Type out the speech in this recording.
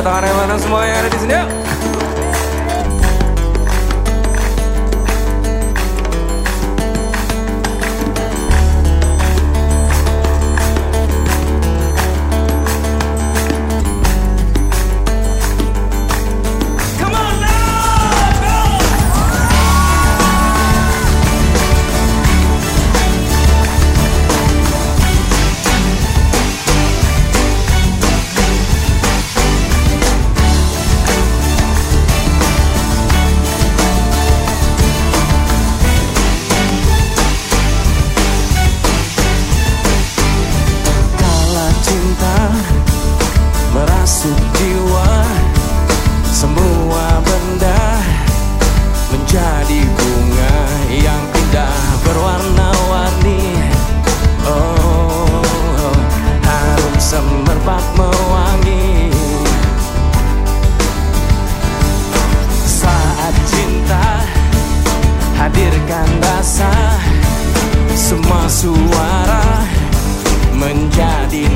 tangannya mana semua yang ada di sini yuk. suara menjadi